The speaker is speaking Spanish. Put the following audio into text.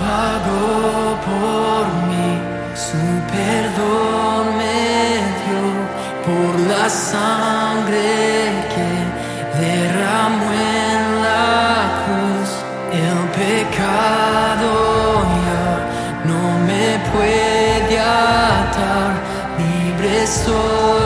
pagó por mí, su perdón me dio por la sangre que derramó en la cruz. El pecado ya no me puede atar, libre soy.